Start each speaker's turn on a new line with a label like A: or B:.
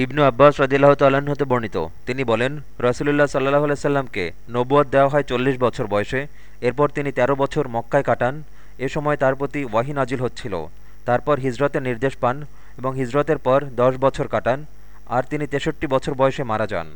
A: ইবনু আব্বাস রদিল্লাহ তাল্লাহ্ন হতে বর্ণিত। তিনি বলেন, রসুলুল্লাহ সাল্লাহ আলাইসাল্লামকে নব্বত দেওয়া হয় চল্লিশ বছর বয়সে, এরপর তিনি ১৩ বছর মক্কায় কাটান, এ সময় তার প্রতি ওয়াহি নাজিল হচ্ছিল। তারপর হিজরতের নির্দেশ পান এবং হিজরতের পর দশ বছর কাটান, আর তিনি তেষট্টি বছর বয়সে মারা যান।